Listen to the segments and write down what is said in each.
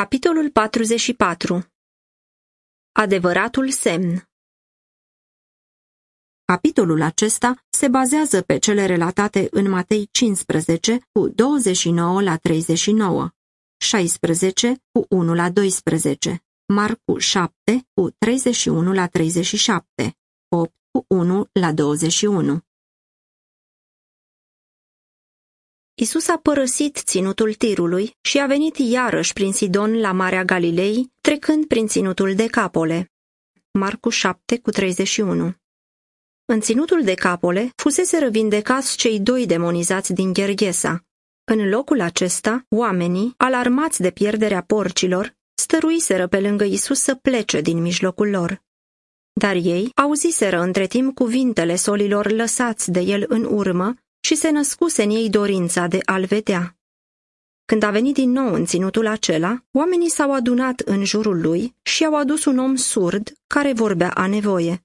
Capitolul 44 Adevăratul semn Capitolul acesta se bazează pe cele relatate în Matei 15 cu 29 la 39, 16 cu 1 la 12, Marcu 7 cu 31 la 37, 8 cu 1 la 21. Isus a părăsit ținutul tirului și a venit iarăși prin Sidon la Marea Galilei, trecând prin ținutul de Capole. Marcu 7 cu 31 În ținutul de Capole fusese răvindecați cei doi demonizați din Gherghesa. În locul acesta, oamenii, alarmați de pierderea porcilor, stăruiseră pe lângă Isus să plece din mijlocul lor. Dar ei auziseră între timp cuvintele solilor lăsați de el în urmă și se născuse în ei dorința de a-l vedea. Când a venit din nou în ținutul acela, oamenii s-au adunat în jurul lui și au adus un om surd care vorbea a nevoie.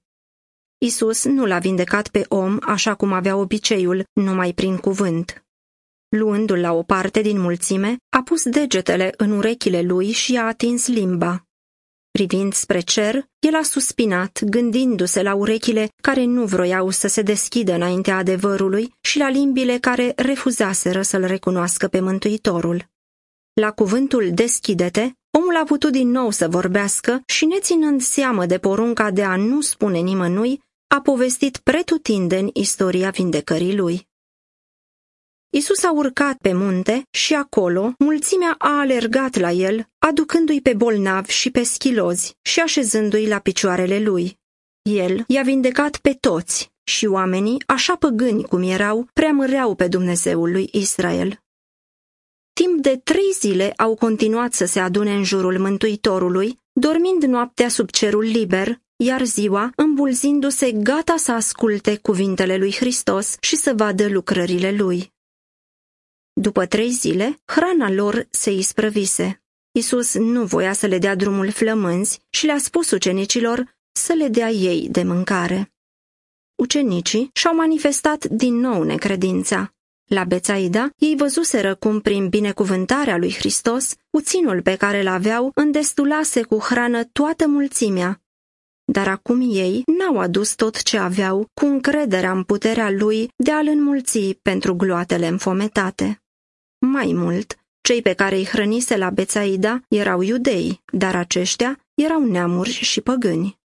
Isus nu l-a vindecat pe om așa cum avea obiceiul, numai prin cuvânt. Luându-l la o parte din mulțime, a pus degetele în urechile lui și a atins limba. Privind spre cer, el a suspinat, gândindu-se la urechile care nu vroiau să se deschidă înaintea adevărului și la limbile care refuzaseră să-l recunoască pe Mântuitorul. La cuvântul deschidete, omul a putut din nou să vorbească și, neținând seamă de porunca de a nu spune nimănui, a povestit pretutindeni istoria vindecării lui. Isus a urcat pe munte și acolo mulțimea a alergat la el, aducându-i pe bolnavi și pe schilozi și așezându-i la picioarele lui. El i-a vindecat pe toți și oamenii, așa păgâni cum erau, preamăreau pe Dumnezeul lui Israel. Timp de trei zile au continuat să se adune în jurul Mântuitorului, dormind noaptea sub cerul liber, iar ziua îmbulzindu-se gata să asculte cuvintele lui Hristos și să vadă lucrările lui. După trei zile, hrana lor se isprăvise. Isus nu voia să le dea drumul flămânzi și le-a spus ucenicilor să le dea ei de mâncare. Ucenicii și-au manifestat din nou necredința. La Bețaida, ei văzuseră cum, prin binecuvântarea lui Hristos, puținul pe care l-aveau îndestulase cu hrană toată mulțimea. Dar acum ei n-au adus tot ce aveau cu încrederea în puterea lui de a-l înmulți pentru gloatele înfometate. Mai mult, cei pe care îi hrănise la Bețaida erau iudei, dar aceștia erau neamuri și păgâni.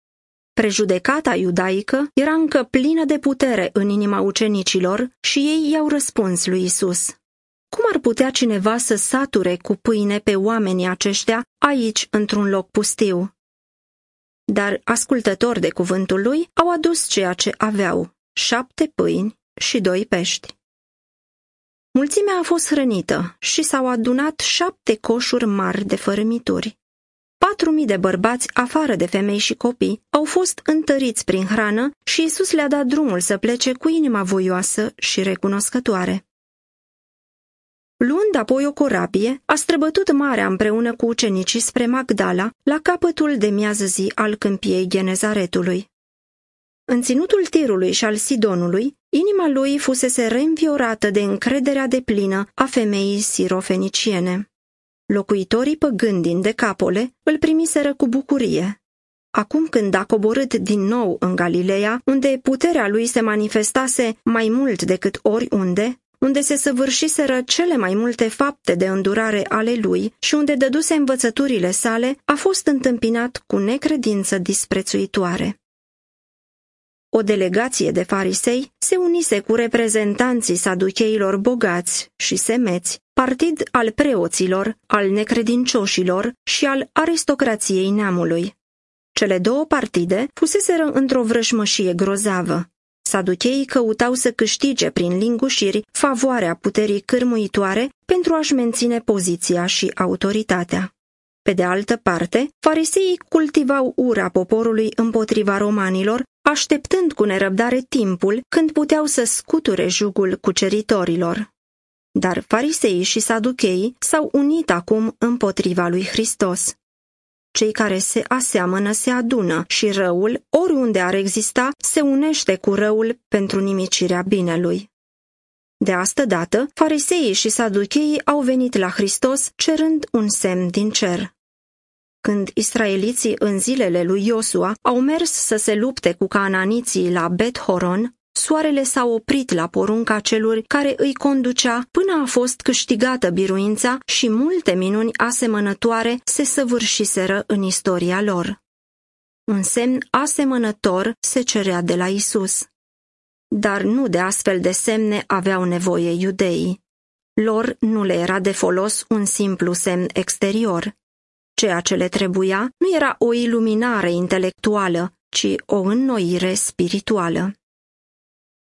Prejudecata iudaică era încă plină de putere în inima ucenicilor și ei i-au răspuns lui Isus. Cum ar putea cineva să sature cu pâine pe oamenii aceștia aici, într-un loc pustiu? Dar ascultători de cuvântul lui au adus ceea ce aveau, șapte pâini și doi pești. Mulțimea a fost hrănită și s-au adunat șapte coșuri mari de fărâmituri. Patru mii de bărbați, afară de femei și copii, au fost întăriți prin hrană și Isus le-a dat drumul să plece cu inima voioasă și recunoscătoare. Luând apoi o corabie, a străbătut marea împreună cu ucenicii spre Magdala, la capătul de miază zi al câmpiei Genezaretului. În ținutul tirului și al Sidonului, inima lui fusese reînviorată de încrederea de plină a femeii sirofeniciene. Locuitorii păgând din Decapole îl primiseră cu bucurie. Acum când a coborât din nou în Galileea, unde puterea lui se manifestase mai mult decât oriunde, unde se săvârșiseră cele mai multe fapte de îndurare ale lui și unde dăduse învățăturile sale, a fost întâmpinat cu necredință disprețuitoare. O delegație de farisei se unise cu reprezentanții saducheilor bogați și semeți, partid al preoților, al necredincioșilor și al aristocrației neamului. Cele două partide fuseseră într-o vrășmășie grozavă. Saducheii căutau să câștige prin lingușiri favoarea puterii cârmuitoare pentru a-și menține poziția și autoritatea. Pe de altă parte, fariseii cultivau ura poporului împotriva romanilor așteptând cu nerăbdare timpul când puteau să scuture jugul cuceritorilor. Dar fariseii și saducheii s-au unit acum împotriva lui Hristos. Cei care se aseamănă se adună și răul, oriunde ar exista, se unește cu răul pentru nimicirea binelui. De asta dată, fariseii și saducheii au venit la Hristos cerând un semn din cer. Când israeliții în zilele lui Iosua au mers să se lupte cu cananiții la Bet Horon, soarele s-a oprit la porunca celor care îi conducea până a fost câștigată biruința și multe minuni asemănătoare se săvârșiseră în istoria lor. Un semn asemănător se cerea de la Isus. Dar nu de astfel de semne aveau nevoie iudeii. Lor nu le era de folos un simplu semn exterior. Ceea ce le trebuia nu era o iluminare intelectuală, ci o înnoire spirituală.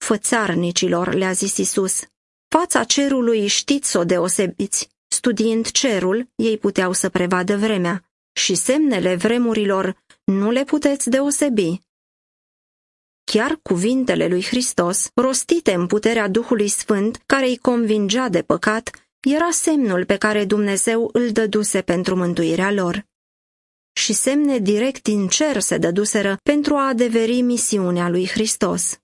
Fățarnicilor, le-a zis Isus, fața cerului știți să o deosebiți. Studiind cerul, ei puteau să prevadă vremea și semnele vremurilor nu le puteți deosebi. Chiar cuvintele lui Hristos, rostite în puterea Duhului Sfânt, care îi convingea de păcat, era semnul pe care Dumnezeu îl dăduse pentru mântuirea lor. Și semne direct din cer se dăduseră pentru a adeveri misiunea lui Hristos.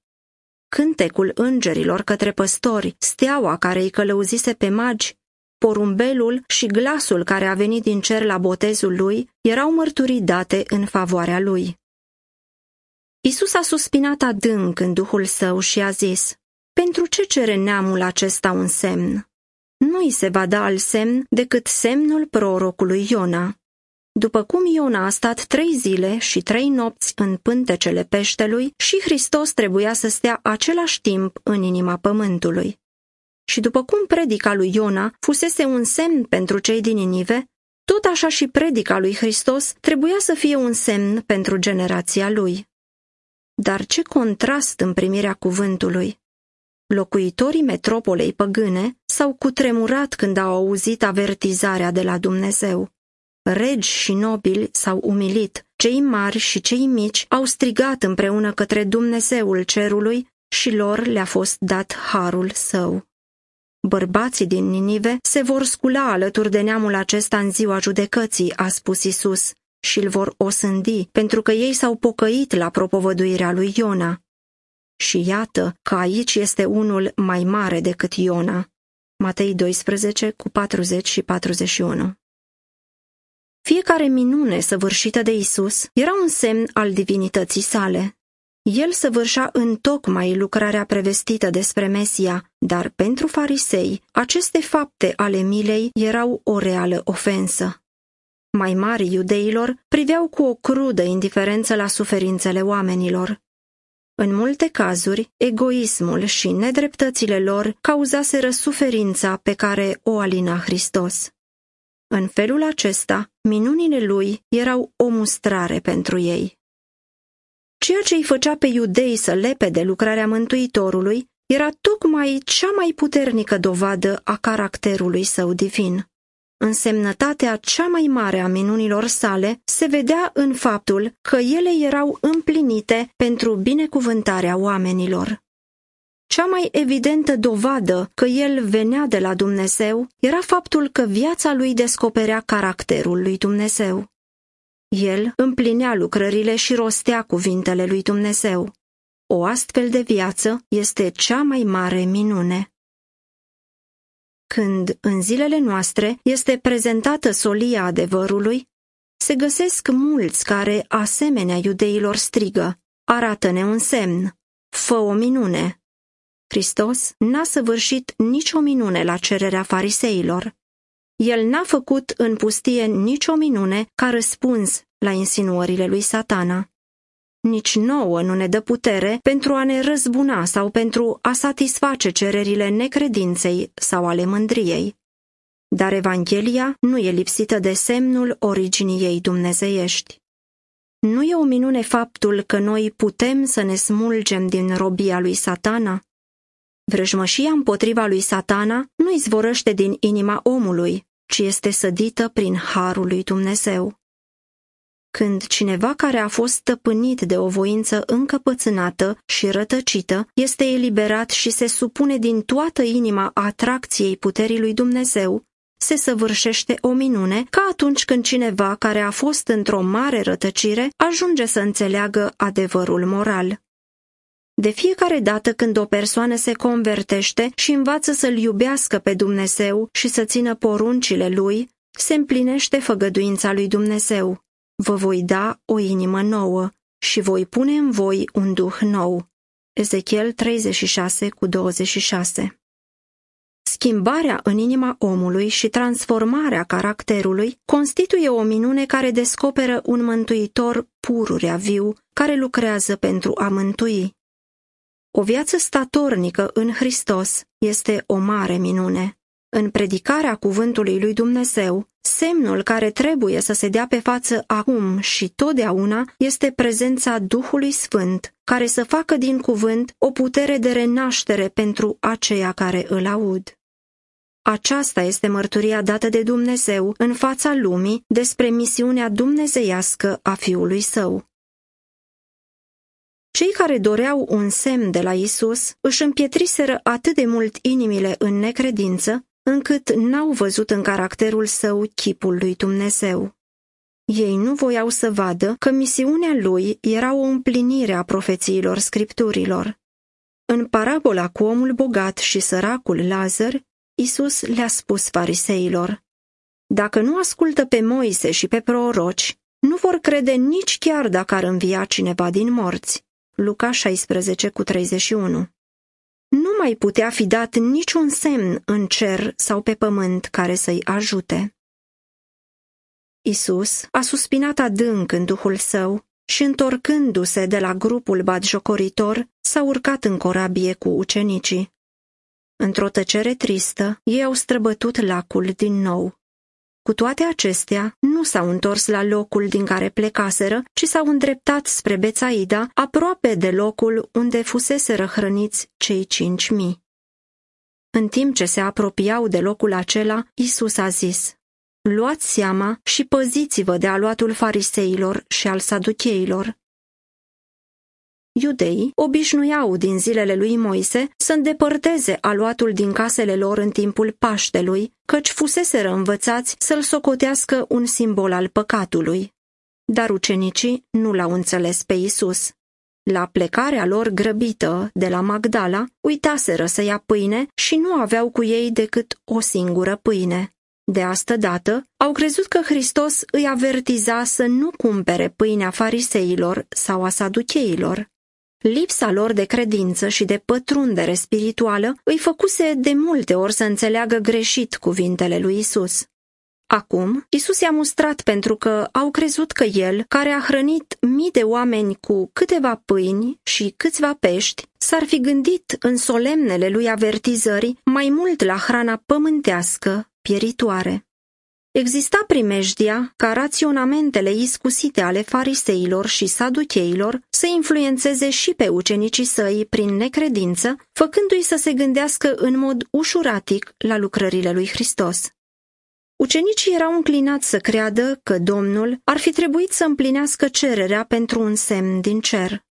Cântecul îngerilor către păstori, steaua care îi călăuzise pe magi, porumbelul și glasul care a venit din cer la botezul lui erau mărturii date în favoarea lui. Isus a suspinat adânc în duhul său și a zis, Pentru ce cere neamul acesta un semn? Nu îi se va da al semn decât semnul prorocului Iona. După cum Iona a stat trei zile și trei nopți în pântecele peștelui și Hristos trebuia să stea același timp în inima pământului. Și după cum predica lui Iona fusese un semn pentru cei din Inive, tot așa și predica lui Hristos trebuia să fie un semn pentru generația lui. Dar ce contrast în primirea cuvântului! Locuitorii metropolei păgâne s-au cutremurat când au auzit avertizarea de la Dumnezeu. Regi și nobili s-au umilit, cei mari și cei mici au strigat împreună către Dumnezeul cerului și lor le-a fost dat harul său. Bărbații din Ninive se vor scula alături de neamul acesta în ziua judecății, a spus Isus, și îl vor osândi, pentru că ei s-au pocăit la propovăduirea lui Iona. Și iată că aici este unul mai mare decât Iona. Matei 12 cu 40 și 41 Fiecare minune săvârșită de Isus era un semn al divinității sale. El săvârșea în tocmai lucrarea prevestită despre Mesia, dar pentru farisei, aceste fapte ale milei erau o reală ofensă. Mai mari iudeilor priveau cu o crudă indiferență la suferințele oamenilor. În multe cazuri, egoismul și nedreptățile lor cauzaseră suferința pe care o alina Hristos. În felul acesta, minunile lui erau o mustrare pentru ei. Ceea ce îi făcea pe iudei să lepe de lucrarea Mântuitorului era tocmai cea mai puternică dovadă a caracterului său divin. Însemnătatea cea mai mare a minunilor sale se vedea în faptul că ele erau împlinite pentru binecuvântarea oamenilor. Cea mai evidentă dovadă că el venea de la Dumnezeu era faptul că viața lui descoperea caracterul lui Dumnezeu. El împlinea lucrările și rostea cuvintele lui Dumnezeu. O astfel de viață este cea mai mare minune. Când, în zilele noastre, este prezentată solia adevărului, se găsesc mulți care, asemenea iudeilor, strigă, arată-ne un semn, fă o minune. Hristos n-a săvârșit nicio minune la cererea fariseilor. El n-a făcut în pustie nicio minune ca răspuns la insinuările lui satana. Nici nouă nu ne dă putere pentru a ne răzbuna sau pentru a satisface cererile necredinței sau ale mândriei. Dar Evanghelia nu e lipsită de semnul originii ei dumnezeiești. Nu e o minune faptul că noi putem să ne smulgem din robia lui satana? Vrăjmășia împotriva lui satana nu izvorăște din inima omului, ci este sădită prin harul lui Dumnezeu. Când cineva care a fost stăpânit de o voință încăpățânată și rătăcită este eliberat și se supune din toată inima atracției puterii lui Dumnezeu, se săvârșește o minune ca atunci când cineva care a fost într-o mare rătăcire ajunge să înțeleagă adevărul moral. De fiecare dată când o persoană se convertește și învață să-L iubească pe Dumnezeu și să țină poruncile Lui, se împlinește făgăduința lui Dumnezeu. vă voi da o inimă nouă și voi pune în voi un duh nou. Ezechiel 36 cu 26 Schimbarea în inima omului și transformarea caracterului constituie o minune care descoperă un mântuitor pururea viu care lucrează pentru a mântui. O viață statornică în Hristos este o mare minune. În predicarea cuvântului lui Dumnezeu, semnul care trebuie să se dea pe față acum și totdeauna este prezența Duhului Sfânt, care să facă din cuvânt o putere de renaștere pentru aceia care îl aud. Aceasta este mărturia dată de Dumnezeu în fața lumii despre misiunea dumnezeiască a Fiului Său. Cei care doreau un semn de la Isus își împietriseră atât de mult inimile în necredință, încât n-au văzut în caracterul său chipul lui Dumnezeu. Ei nu voiau să vadă că misiunea lui era o împlinire a profețiilor scripturilor. În parabola cu omul bogat și săracul Lazar, Isus le-a spus fariseilor, Dacă nu ascultă pe Moise și pe proroci, nu vor crede nici chiar dacă ar învia cineva din morți. Luca 16 cu 31 Nu mai putea fi dat niciun semn în cer sau pe pământ care să-i ajute. Isus a suspinat adânc în duhul său și întorcându-se de la grupul batjocoritor, s-a urcat în corabie cu ucenicii. Într-o tăcere tristă, ei au străbătut lacul din nou. Cu toate acestea, nu s-au întors la locul din care plecaseră, ci s-au îndreptat spre Bețaida, aproape de locul unde fusese răhrăniți cei cinci mii. În timp ce se apropiau de locul acela, Isus a zis, Luați seama și păziți-vă de aluatul fariseilor și al saducheilor. Iudeii obișnuiau din zilele lui Moise să îndepărteze aluatul din casele lor în timpul Paștelui, căci fuseseră învățați să-l socotească un simbol al păcatului. Dar ucenicii nu l-au înțeles pe Isus. La plecarea lor grăbită de la Magdala, uitaseră să ia pâine și nu aveau cu ei decât o singură pâine. De asta dată, au crezut că Hristos îi avertiza să nu cumpere pâinea fariseilor sau a saducheilor. Lipsa lor de credință și de pătrundere spirituală îi făcuse de multe ori să înțeleagă greșit cuvintele lui Isus. Acum, Isus i-a mustrat pentru că au crezut că el, care a hrănit mii de oameni cu câteva pâini și câțiva pești, s-ar fi gândit în solemnele lui avertizări mai mult la hrana pământească, pieritoare. Exista primejdia ca raționamentele iscusite ale fariseilor și saducheilor să influențeze și pe ucenicii săi prin necredință, făcându-i să se gândească în mod ușuratic la lucrările lui Hristos. Ucenicii erau înclinați să creadă că Domnul ar fi trebuit să împlinească cererea pentru un semn din cer.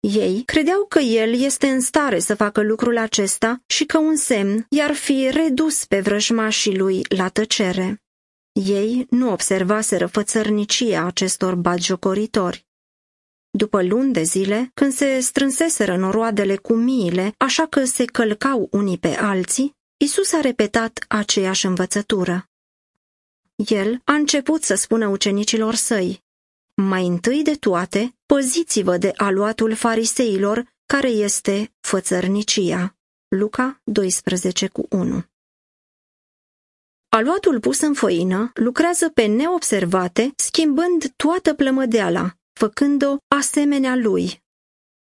Ei credeau că el este în stare să facă lucrul acesta și că un semn i-ar fi redus pe vrăjmașii lui la tăcere. Ei nu observaseră fățărnicia acestor bagiocoritori. După luni de zile, când se strânseseră noroadele cu miile, așa că se călcau unii pe alții, Isus a repetat aceeași învățătură. El a început să spună ucenicilor săi, mai întâi de toate, păziți-vă de aluatul fariseilor, care este fățărnicia. Luca 12 cu 1 Aluatul pus în făină lucrează pe neobservate, schimbând toată plămădeala, făcând-o asemenea lui.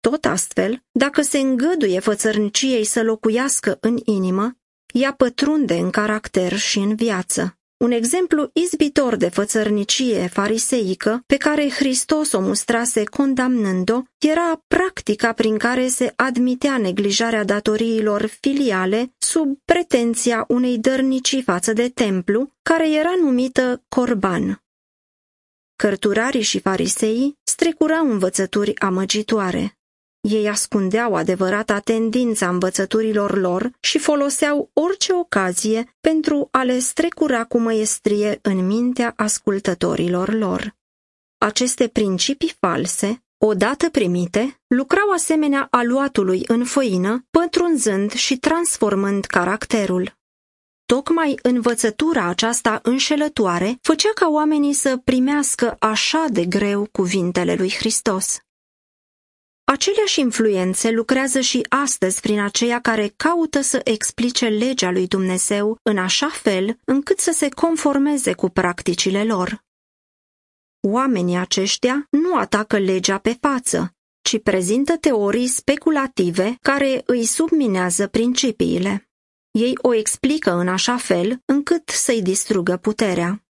Tot astfel, dacă se îngăduie fățărniciei să locuiască în inimă, ea pătrunde în caracter și în viață. Un exemplu izbitor de fățărnicie fariseică pe care Hristos o mustrase condamnând-o era practica prin care se admitea neglijarea datoriilor filiale sub pretenția unei dărnicii față de templu, care era numită corban. Cărturarii și fariseii strecurau învățături amăgitoare. Ei ascundeau adevărata tendința învățăturilor lor și foloseau orice ocazie pentru a le strecura cu măiestrie în mintea ascultătorilor lor. Aceste principii false, odată primite, lucrau asemenea aluatului în făină, pătrunzând și transformând caracterul. Tocmai învățătura aceasta înșelătoare făcea ca oamenii să primească așa de greu cuvintele lui Hristos. Aceleași influențe lucrează și astăzi prin aceia care caută să explice legea lui Dumnezeu în așa fel încât să se conformeze cu practicile lor. Oamenii aceștia nu atacă legea pe față, ci prezintă teorii speculative care îi subminează principiile. Ei o explică în așa fel încât să-i distrugă puterea.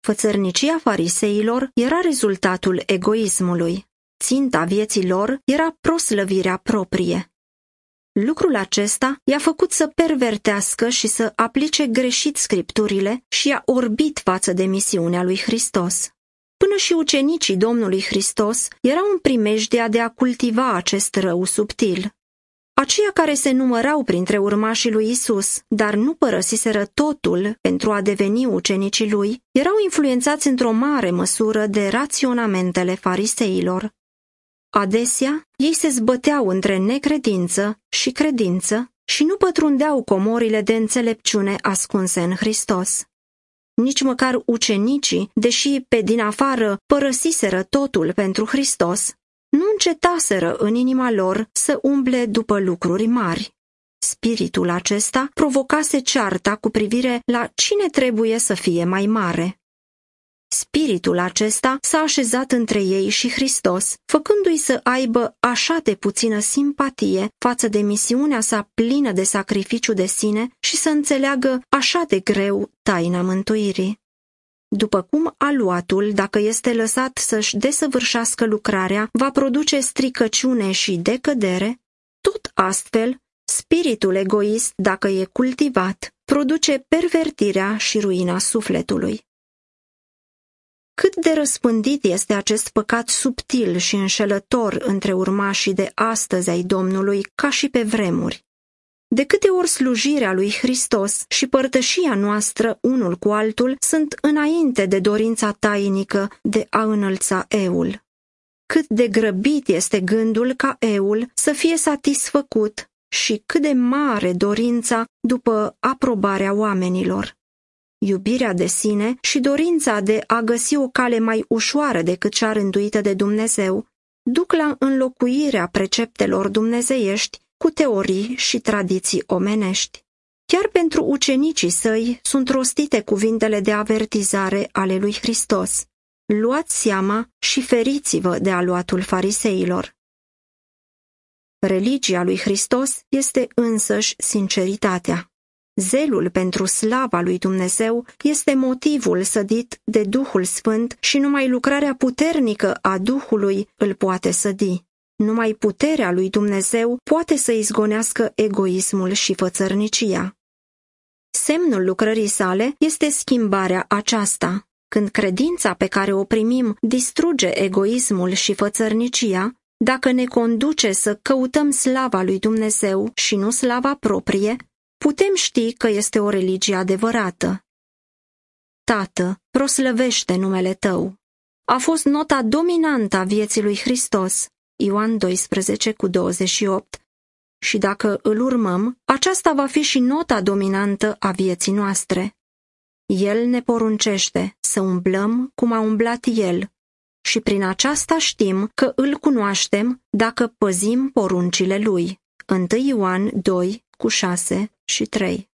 Fățărnicia fariseilor era rezultatul egoismului. Ținta vieții lor era proslăvirea proprie. Lucrul acesta i-a făcut să pervertească și să aplice greșit scripturile și i-a orbit față de misiunea lui Hristos. Până și ucenicii Domnului Hristos erau în primejdea de a cultiva acest rău subtil. Aceia care se numărau printre urmașii lui Isus, dar nu părăsiseră totul pentru a deveni ucenicii lui, erau influențați într-o mare măsură de raționamentele fariseilor. Adesea, ei se zbăteau între necredință și credință și nu pătrundeau comorile de înțelepciune ascunse în Hristos. Nici măcar ucenicii, deși pe din afară părăsiseră totul pentru Hristos, nu încetaseră în inima lor să umble după lucruri mari. Spiritul acesta provocase cearta cu privire la cine trebuie să fie mai mare. Spiritul acesta s-a așezat între ei și Hristos, făcându-i să aibă așa de puțină simpatie față de misiunea sa plină de sacrificiu de sine și să înțeleagă așa de greu taina mântuirii. După cum aluatul, dacă este lăsat să-și desăvârșească lucrarea, va produce stricăciune și decădere, tot astfel, spiritul egoist, dacă e cultivat, produce pervertirea și ruina sufletului. Cât de răspândit este acest păcat subtil și înșelător între urmașii de astăzi ai Domnului ca și pe vremuri. De câte ori slujirea lui Hristos și părtășia noastră unul cu altul sunt înainte de dorința tainică de a înălța eul. Cât de grăbit este gândul ca eul să fie satisfăcut și cât de mare dorința după aprobarea oamenilor. Iubirea de sine și dorința de a găsi o cale mai ușoară decât cea rânduită de Dumnezeu duc la înlocuirea preceptelor dumnezeiești cu teorii și tradiții omenești. Chiar pentru ucenicii săi sunt rostite cuvintele de avertizare ale lui Hristos. Luați seama și feriți-vă de aluatul fariseilor. Religia lui Hristos este însăși sinceritatea. Zelul pentru slava lui Dumnezeu este motivul sădit de Duhul Sfânt și numai lucrarea puternică a Duhului îl poate sădi. Numai puterea lui Dumnezeu poate să izgonească egoismul și fățărnicia. Semnul lucrării sale este schimbarea aceasta. Când credința pe care o primim distruge egoismul și fățărnicia, dacă ne conduce să căutăm slava lui Dumnezeu și nu slava proprie, putem ști că este o religie adevărată. Tată, proslăvește numele Tău. A fost nota dominantă a vieții lui Hristos, Ioan 12 cu 28, și dacă îl urmăm, aceasta va fi și nota dominantă a vieții noastre. El ne poruncește să umblăm cum a umblat El și prin aceasta știm că îl cunoaștem dacă păzim poruncile Lui. 1 Ioan 2 cu 6 și 3